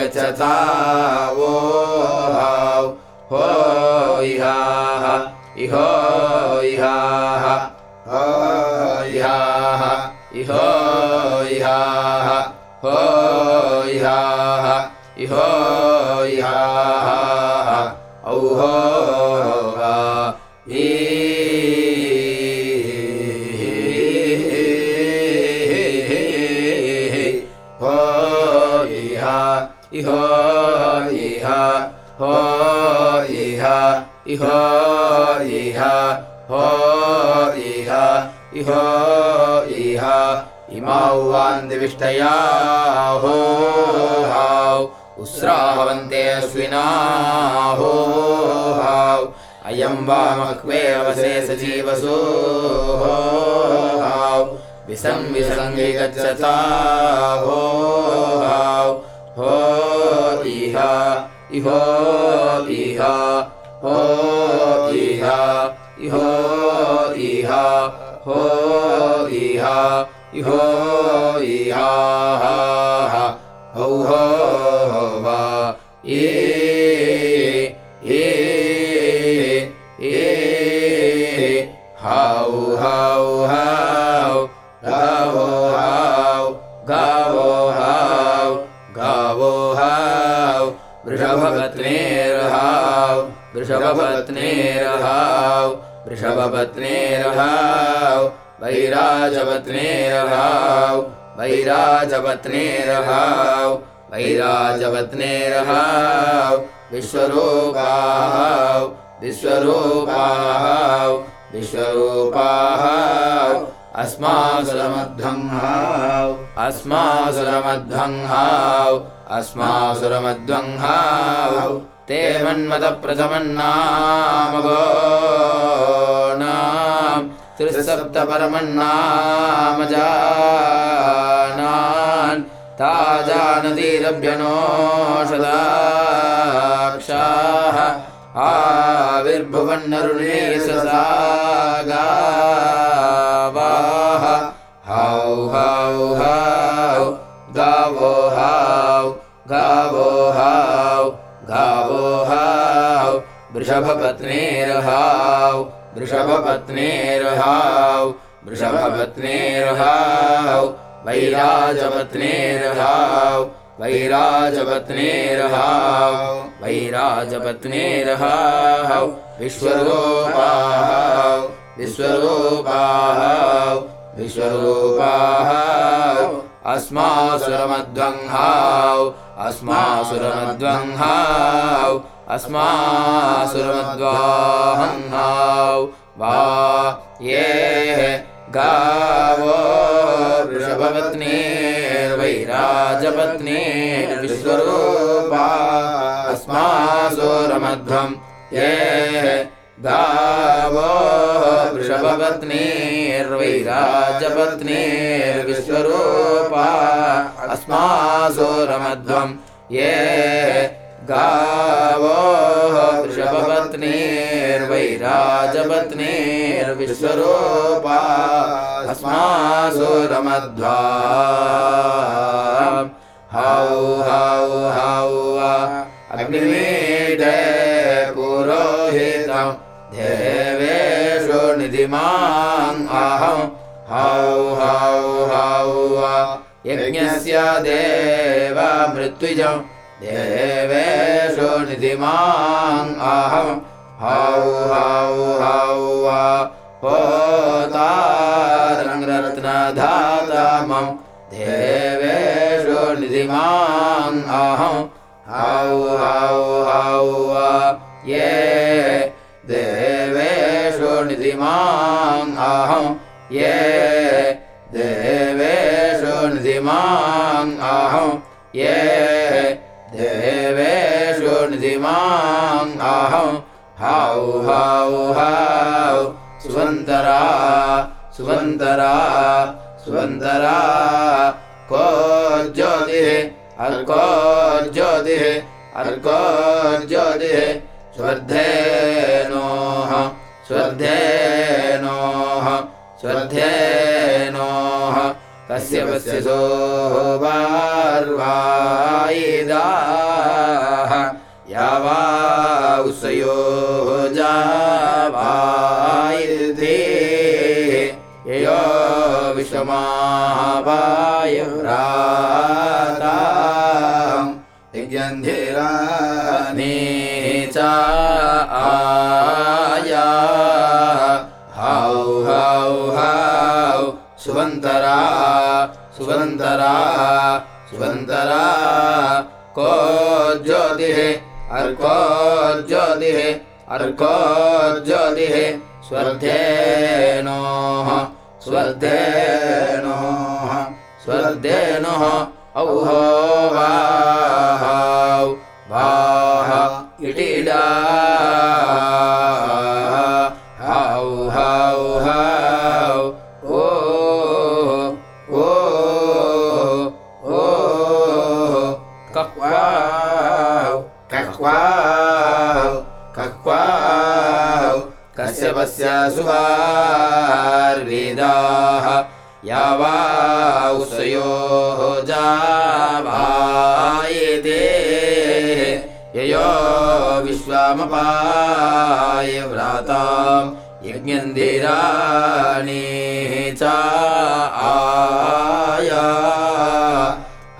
गच्छता हो इह इहो इह इमाौ वाविष्टया होहा उस्राव अश्विनाहो अयम् विसंविसङ्गे गच्छता हो सजीवसोहो हो इह इहो इह हो इह इहो इहा हौ हो वा ए हौ हौ हौ गावो हौ गावो हौ गावो हौ वृषभपत्नेर्हौ वृषभपत्नेर्हौ वृषभपत्नेर्हौ वैराजपत्नेर्हौ वैराजपत्नेर्हौ वैराजपत्नेर्हौ विश्वरूपाहौ विश्वरूपाहौ विश्वरूपाहौ अस्मासुरमध्वंहौ अस्मासुरमध्वंहौ अस्मासुरमध्वंहौ ते मन्मदप्रथमन्नामगो नाम। त्रिसप्तपरमन्नामजानान्। ताजानदीरभ्यनोषदाक्षाः। आविर्भुवन्नरुणे ससागावाः हौ हौ हौ वृषभपत्नेर्हौ वृषभपत्नेर्हौ वृषभपत्नेर्हौ वैराजपत्नेर्हौ वैराजपत्नेर्हौ वैराजपत्नेर्हौ विश्वरूपाहौ विश्वरूपाहौ विश्वरूपाहौ अस्मासुरमध्वंहौ अस्मासुरमध्वंहौ अस्मासुरमध्वाहंहौ वा ये गावो वृषभपत्नीर्वैराजपत्नीर्विश्वरूपा अस्मासुरमध्वम् ये गावो वृषभपत्नीर्वैराजपत्नीर्विश्वरूपा अस्मासुरमध्वम् ये गावो वृषभपत्नीर्वैराजपत्नीर्विश्वरूपा अस्मासुरमध्वा। हौ हौ हौ अग्निमीडे पुरोहितम् देवेषु निधिमाम् अहम्। हौ हौ हौ यज्ञस्य देव मृत्युजम् देवेषु निधिमाम् अहम् हौ हौ हौ होतारङ्गरत्नधातमम् देवेषु निधिमाम् अहम् हौ हौ हौ ये देवेषु निधिमाम् अहम् ये देवेषु निधिमाम् अहम् ये देवेषु निधिमाम् अहम् हौ हौ हौ सुवन्तरा सुवन्तरा सुवन्तरा को ज्योतिः अर्को ज्योतिः अर्को ज्योतिः। स्वर्धेनोः स्वर्धेनोः स्वर्धेनोः। कस्य पस्य सोवार्वायिदाः यावा उसयो जावायिधे यो विषमावाय राता यज्ञन्धिराने च आया। हौ हौ हौ सुवन्तरा सुवन्तरा सुवन्तरा को ज्योतिः अर्को ज्योतिः अर्को स्वर्धेनोः स्वर्धेनोः स्वर्धेनोः औहो सुवार्वेदाः यावा उसयोः जावायेते ययो विश्वामपाय व्राताम् यज्ञन्दिराणि च आया।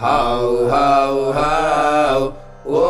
हौ हौ हौ ओ